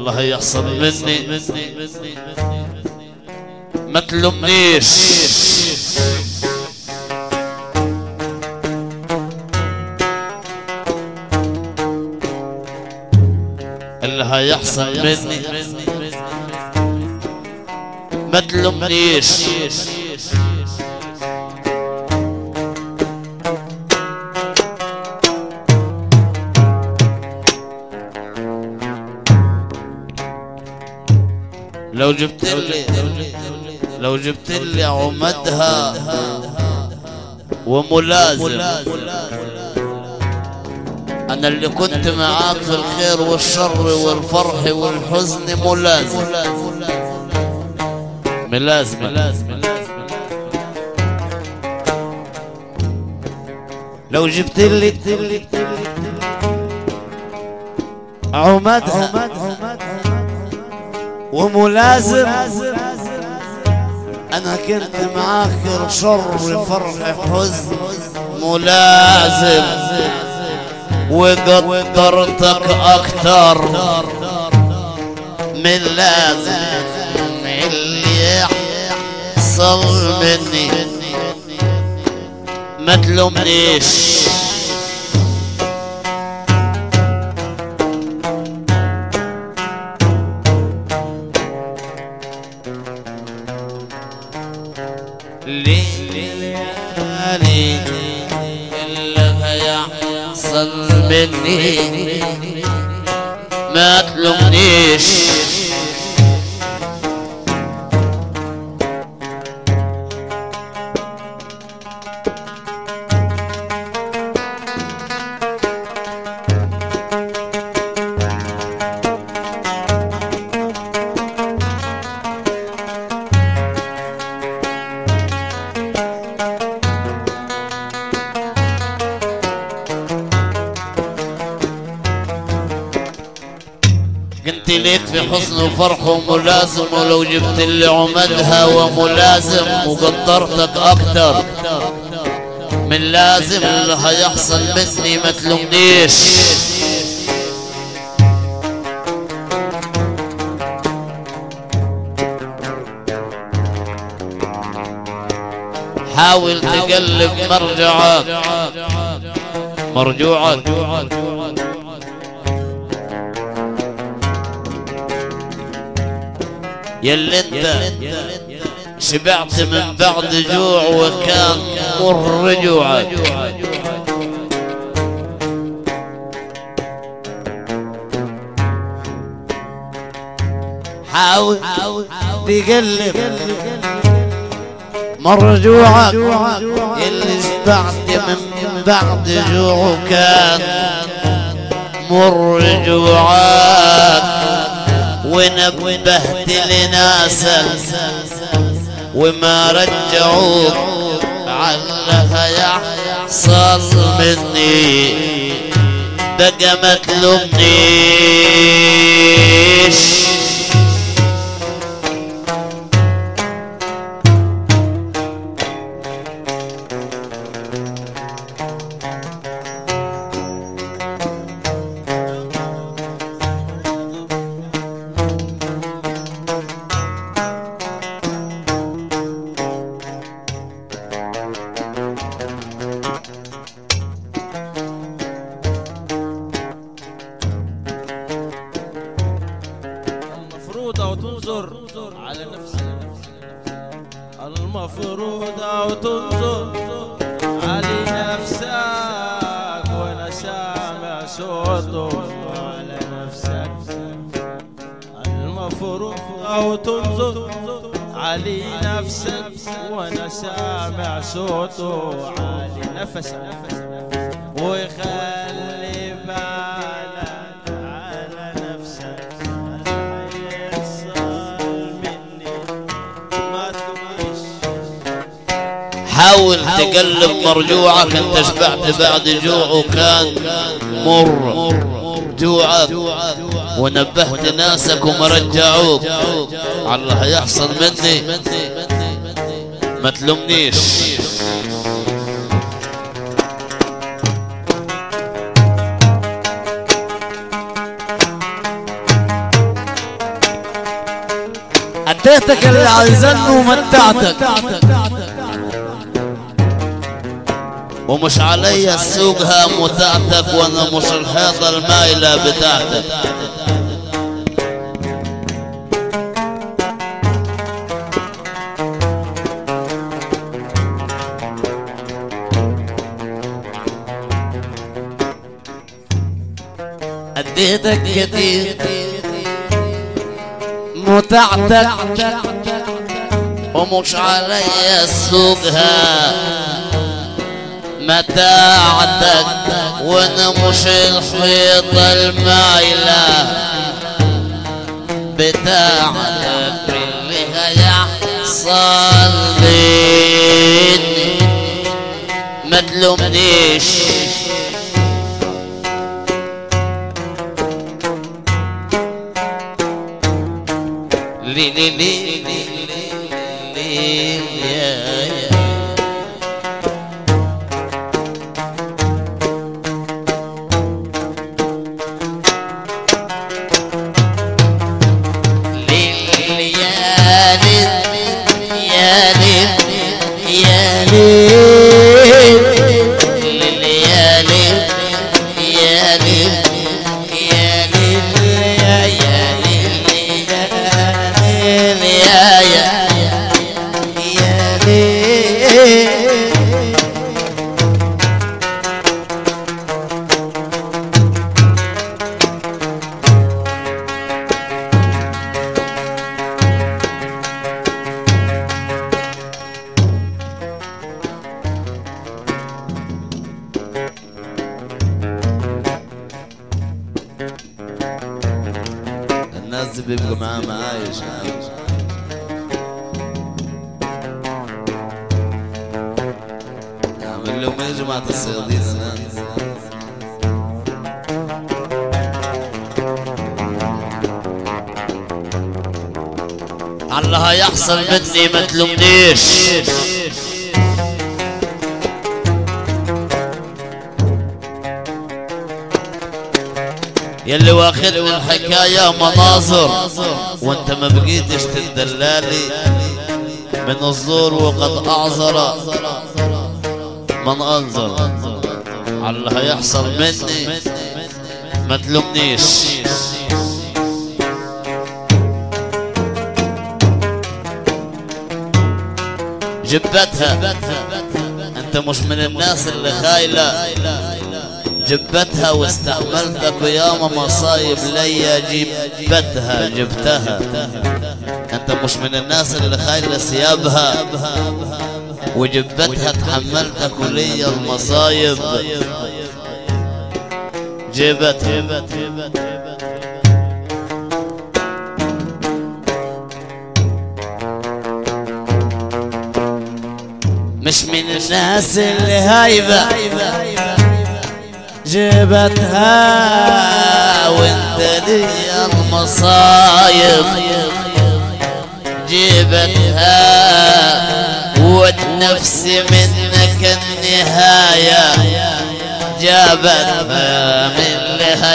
الله يحصل مني. ما تلومنيش. اللي هيحصل مني. ما تلومنيش. لو جبت لي لو جبت لي عمدها وملازم. أنا اللي كنت معاك في الخير والشر والفرح والحزن ملازم. ملازم لو جبت لي عمدها. وملازم. أنا كنت معاك شر فرح حزن. ملازم. وقدرتك أكتر من لازم. اللي يحصل مني ما تلومنيش. ليالي اللي هيحصل مني. ما تلومنيش. قلت ليك في حسن وفرح وملازم ولو جبت لي عمدها وملازم وقدرتك أكتر. من لازم اللي هيحصل مني ما تلومنيش. حاول تقلب مرجعك. مرجوعك. يلي انت شبعت من بعد جوع وكان مر جوعك. حاول تقلب مرجوعك اللي شبعت من بعد جوع وكان مر جوعك. ونبهت لناسك وما رجعوك علها يحصل مني بقى ما المفروض أو تنظر على نفسك وأنا سامع صوته على نفسك. المفروض أو تنظر علي نفسك وأنا سامع صوته علي نفسك. وخلي حاول تقلب مرجوعك انت شبعت بعد جوع وكان مر. جوعك. ونبهت ناسك وما رجعوك على اللي هيحصل مني. ما تلومنيش. أديتك اللي عايزنه ومتعتك. ومش عليا سوقها متعتك وأنا مش الحيطة المايلة بتاعتك. أديتك كتير. متعتك. ومش عليا سوقها متاعتك وأنا مش الحيطة المايلة بتاعتك اللي هيحصل بيني ما تلومنيش لي لي لي لي لي الناس دي بيبقوا معاه معايش. أعمل لهم إيه يا جماعة الصيادين. الله هيحصل مني ما تلومنيش. يلي واخدني الحكاية مناظر وانت ما بقيتش تدلالي من الزور وقد أعذر من انظر على اللي هيحصل مني ما تلومنيش. جبتها. انت مش من الناس اللي خايلة. جبتها واستحملتك وياما مصايب ليا جبتها جبتها. أنت مش من الناس اللي خايله ثيابها. وجبتها تحملتك وليا المصايب. جبتها مش من الناس اللي هايبة. جبتها وانت لي المصايب. جبتها والنفس منك النهاية. جابتها من لها